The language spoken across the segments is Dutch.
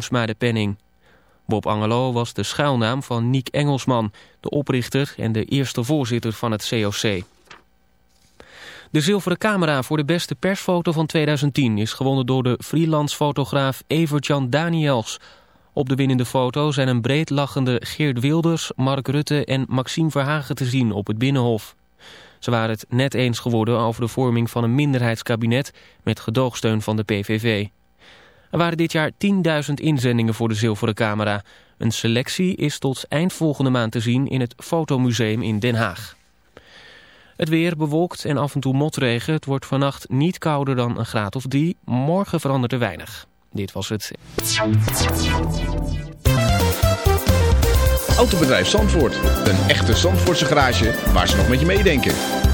de Penning. Bob Angelo was de schuilnaam van Niek Engelsman, de oprichter en de eerste voorzitter van het COC. De zilveren camera voor de beste persfoto van 2010 is gewonnen door de freelance fotograaf Evert-Jan Daniels. Op de winnende foto zijn een breed lachende Geert Wilders, Mark Rutte en Maxime Verhagen te zien op het Binnenhof. Ze waren het net eens geworden over de vorming van een minderheidskabinet met gedoogsteun van de PVV. Er waren dit jaar 10.000 inzendingen voor de zilveren camera. Een selectie is tot eind volgende maand te zien in het Fotomuseum in Den Haag. Het weer bewolkt en af en toe motregen. Het wordt vannacht niet kouder dan een graad of drie. Morgen verandert er weinig. Dit was het. Autobedrijf Zandvoort. Een echte Zandvoortse garage waar ze nog met je meedenken.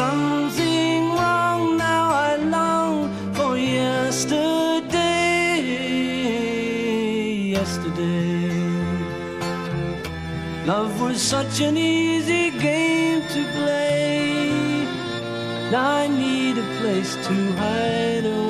Something wrong. Now I long for yesterday. Yesterday, love was such an easy game to play. Now I need a place to hide away.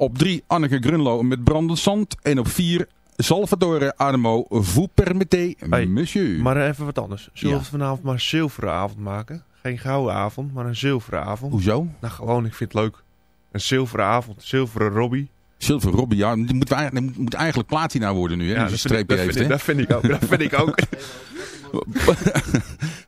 Op 3 Anneke Grunlo met Brandend Zand. En op 4 Salvatore Armo Vous permettez, Hey, monsieur. Maar even wat anders. Zullen Ja. we het vanavond maar een zilveren avond maken? Geen gouden avond, maar een zilveren avond. Hoezo? Nou, gewoon, ik vind het leuk. Een zilveren avond, zilveren Robbie. Silver Robbie, ja, die moet, die moet eigenlijk platina worden nu. Hè, je een dat, vind streepje ik, dat, heeft. vind ik, hè. dat vind ik ook. Dat vind ik ook.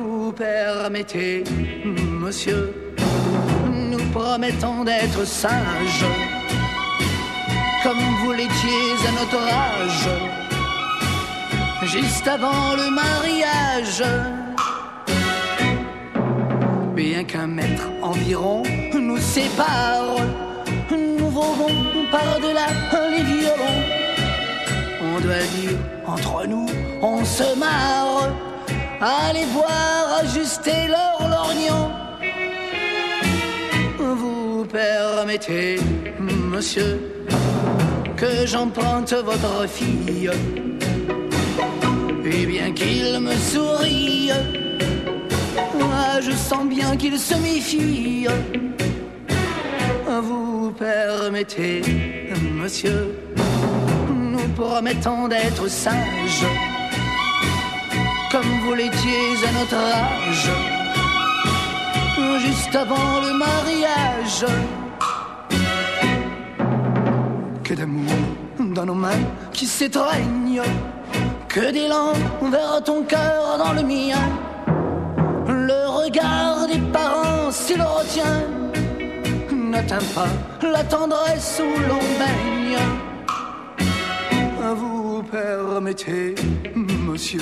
permettez, monsieur, nous promettons d'être sages comme vous l'étiez à notre âge, juste avant le mariage. Bien qu'un mètre environ nous sépare, nous volons par-delà les violons. On doit dire entre nous, on se marre. Allez voir ajuster leur lorgnon. Vous permettez, monsieur, que j'emprunte votre fille. Et bien qu'il me sourie, moi je sens bien qu'il se méfie. Vous permettez, monsieur, nous promettons d'être sages, comme vous l'étiez à notre âge, juste avant le mariage que d'amour dans nos mains qui s'étreignent, que d'élan vers ton cœur dans le mien. Le regard des parents, s'il retient, n'atteint pas la tendresse où l'on baigne. Vous permettez, monsieur,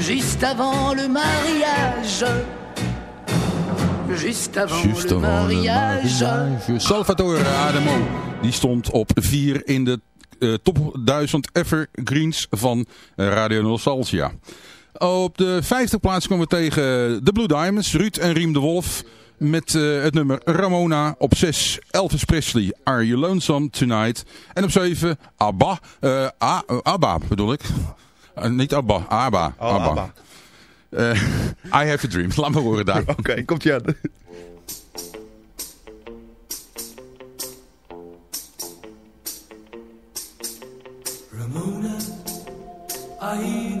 juste avant le mariage. Juste avant le avant mariage. mariage. Salvatore Adamo, die stond op 4 in de eh, top 1000 evergreens van eh, Radio Nostalgia. Op de vijfde plaats komen we tegen de Blue Diamonds, Ruud en Riem de Wolf. Met eh, het nummer Ramona. Op 6 Elvis Presley, Are You Lonesome Tonight. En op 7 ABBA. A- eh, ABBA bedoel ik. Eh, niet ABBA, ABBA. Oh, ABBA. Eh, I Have a Dream. Laat me horen daar. Oké, komt je aan. Ramona, I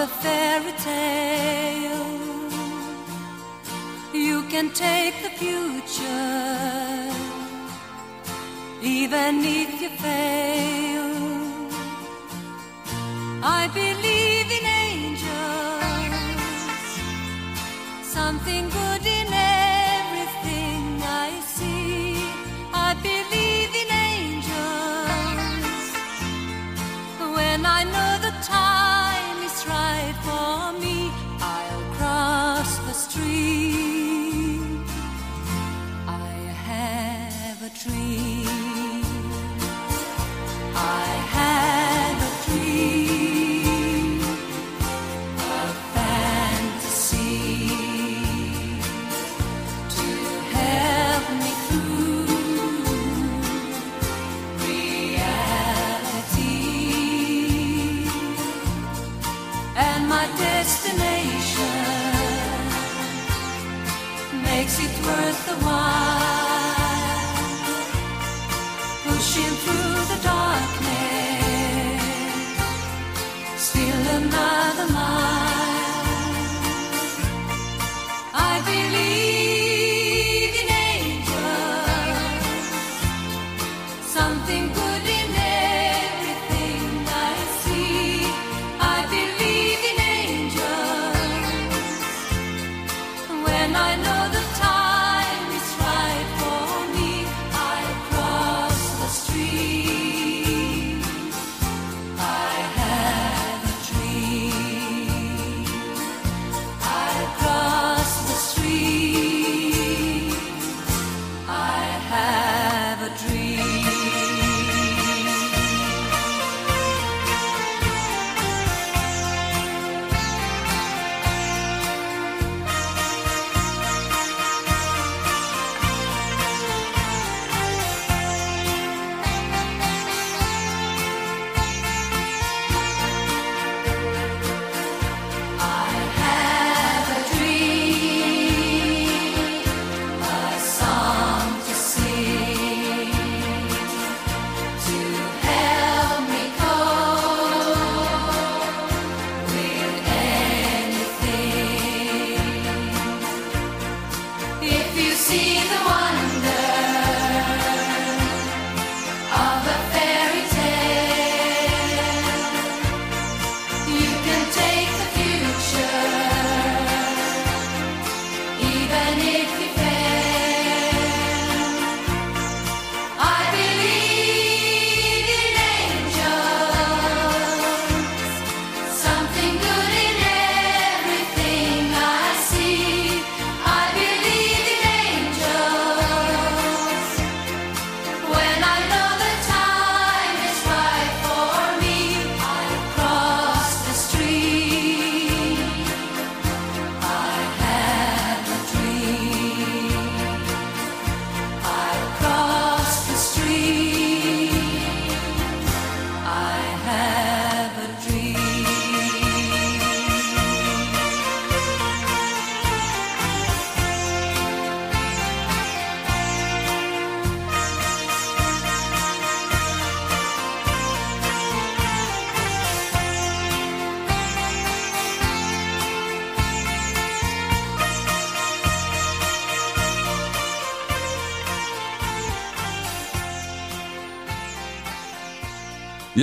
a fairy tale. You can take the future, even if you fail. I believe in angels, something good. makes it worth the while.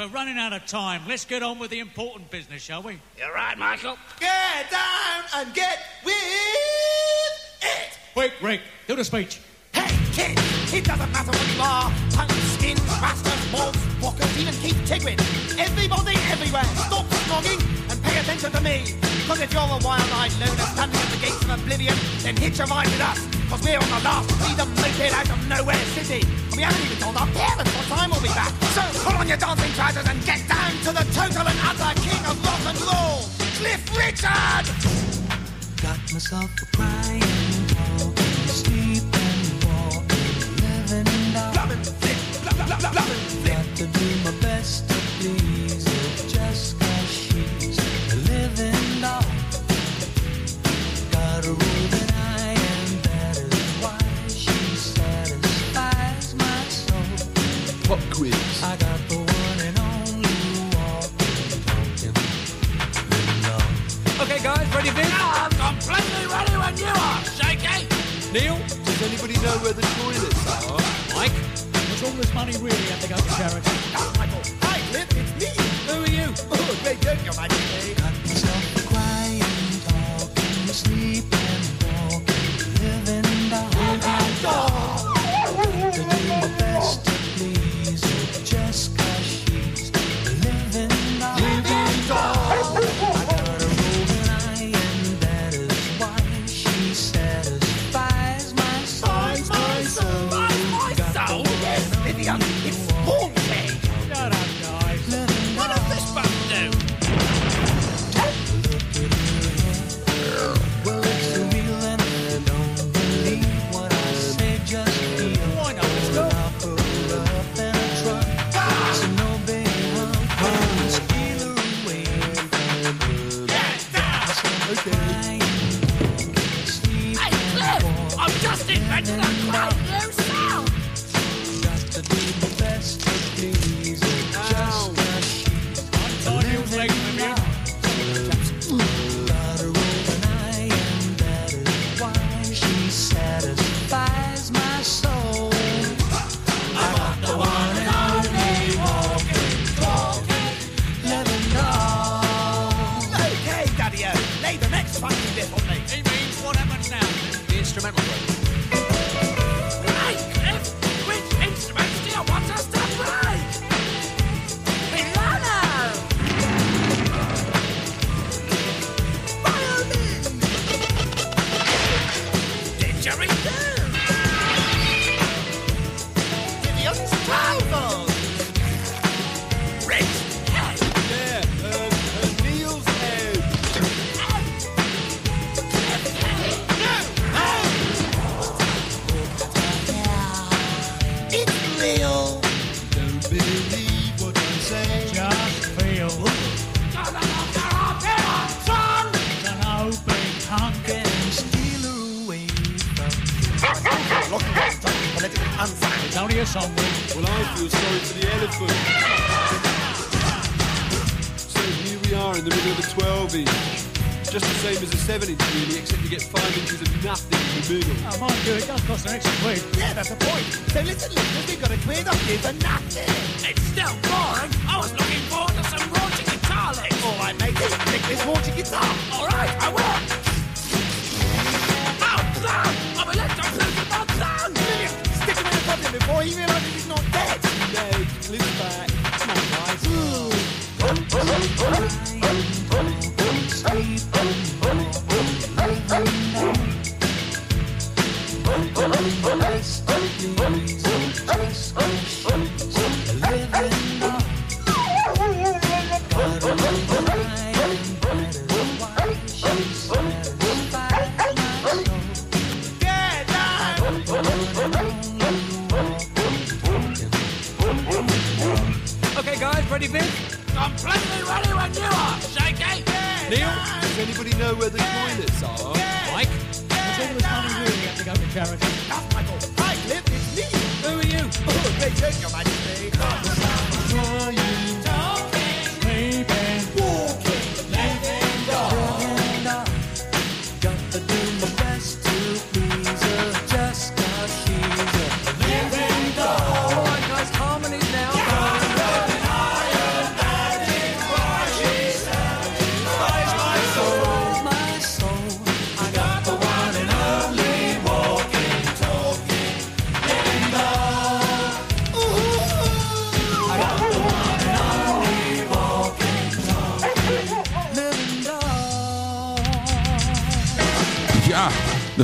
We're running out of time. Let's get on with the important business, shall we? You're right, Michael. Get down and get with it. Quick, Rick, do the speech. Hey, kid, it doesn't matter what you are. Punks, skins, rastas, moths, walkers, even Keith Tigrin. Everybody everywhere, stop snogging and pay attention to me. Because if you're a wild-eyed loner standing at the gates of oblivion, then hitch a ride with us. Because we're on the last freedom moped out of nowhere city. And we haven't even told our parents what time we'll be back. So pull on your dancing trousers and get down to the total and utter king of rock and roll, Cliff Richard! Got myself a crying, talking, sleeping, walking, living. Got to do my best Pop quiz. I got the one and only walking, talking, living doll. Okay, guys, ready, Vic? I'm completely ready when you are, Shaky! Neil? Does anybody know where the toilets are? Uh, Mike? Does all this money really have to go to charity? Oh, Michael. Hi, Cliff, it's me. Who are you? Oh, great joke, Your except you get 5 inches of nothing in the middle. Oh, mind you, it does cost an extra quid. Yeah, that's the point. So listen, listeners, we've got a quid off you for nothing. It's still boring. I was looking forward to some raunchy guitar licks. All right, mate, pick this raunchy guitar. All right, I will. Oh! I'm losing my son! Brilliant. Stick him in the coffin before he realises he's not dead. No, live back. Come on, guys.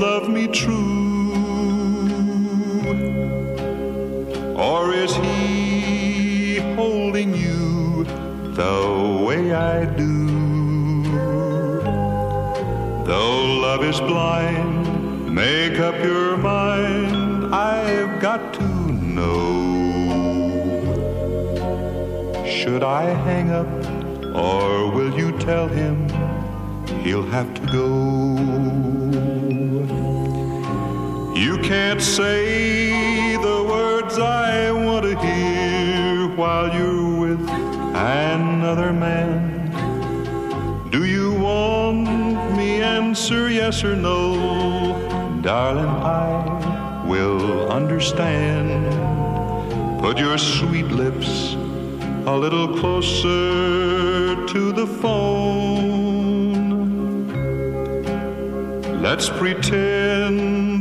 love me true? Or is he holding you the way I do? Though love is blind, make up your mind. I've got to know. Should I hang up, or will you tell him he'll have to go? Can't say the words I want to hear while you're with another man. Do you want me answer yes or no? Darling, I will understand. Put your sweet lips a little closer to the phone. Let's pretend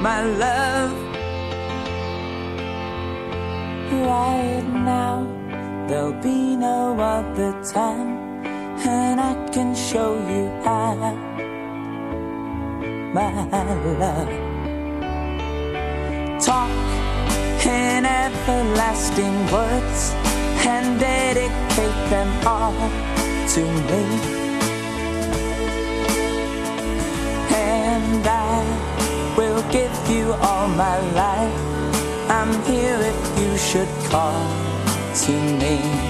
my love. Right now, there'll be no other time, and I can show you how, my love. Talk in everlasting words and dedicate them all to me. Give you all my life. I'm here if you should call to me.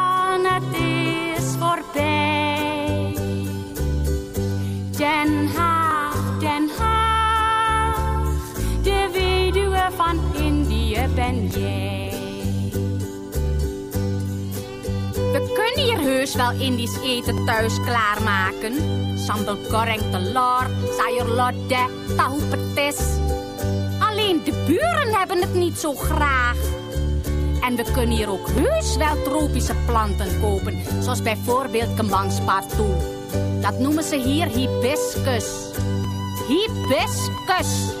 ben jij. We kunnen hier heus wel Indisch eten thuis klaarmaken. Sambal goreng telur, sayur lodeh, tahu petis. Alleen de buren hebben het niet zo graag. En we kunnen hier ook heus wel tropische planten kopen. Zoals bijvoorbeeld kembangspartu. Dat noemen ze hier hibiscus. Hibiscus.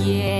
yeah.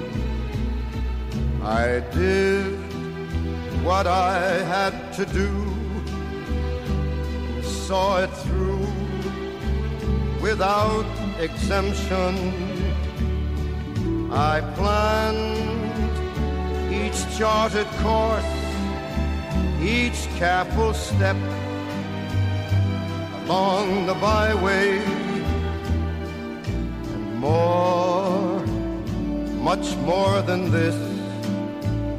I did what I had to do, saw it through without exemption. I planned each charted course, each careful step along the byway, and more, much more than this,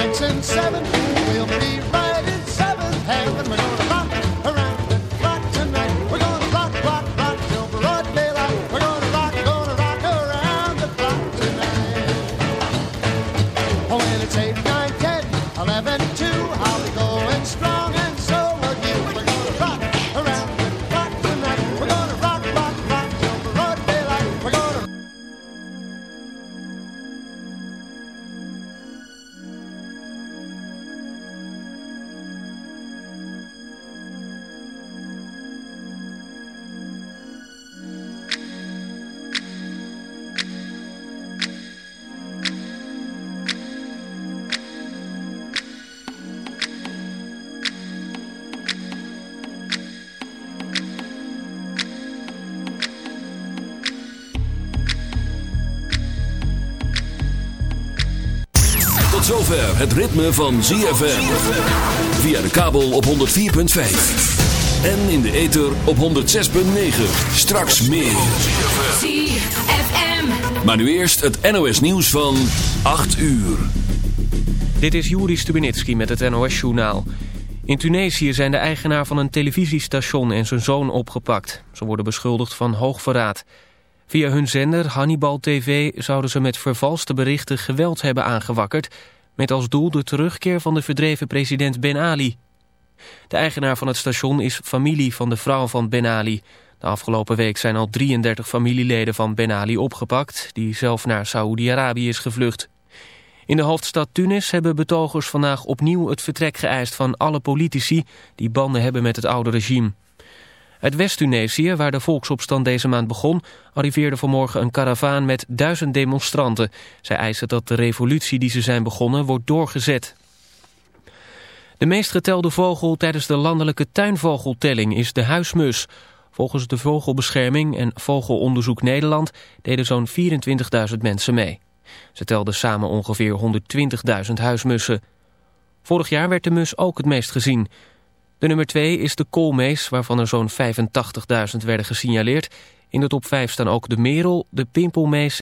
six, and seven, zover het ritme van ZFM. Via de kabel op 104.5. En in de ether op 106.9. Straks meer. ZFM. Maar nu eerst het NOS nieuws van 8 uur. Dit is Juri Stubenitski met het NOS-journaal. In Tunesië zijn de eigenaar van een televisiestation en zijn zoon opgepakt. Ze worden beschuldigd van hoogverraad. Via hun zender Hannibal TV zouden ze met vervalste berichten geweld hebben aangewakkerd... met als doel de terugkeer van de verdreven president Ben Ali. De eigenaar van het station is familie van de vrouw van Ben Ali. De afgelopen week zijn al 33 familieleden van Ben Ali opgepakt... die zelf naar Saoedi-Arabië is gevlucht. In de hoofdstad Tunis hebben betogers vandaag opnieuw het vertrek geëist van alle politici die banden hebben met het oude regime. Uit West-Tunesië, waar de volksopstand deze maand begon, arriveerde vanmorgen een karavaan met duizend demonstranten. Zij eisen dat de revolutie die ze zijn begonnen wordt doorgezet. De meest getelde vogel tijdens de landelijke tuinvogeltelling is de huismus. Volgens de Vogelbescherming en Vogelonderzoek Nederland deden zo'n 24.000 mensen mee. Ze telden samen ongeveer 120.000 huismussen. Vorig jaar werd de mus ook het meest gezien. De nummer 2 is de koolmees, waarvan er zo'n 85.000 werden gesignaleerd. In de top 5 staan ook de merel, de pimpelmees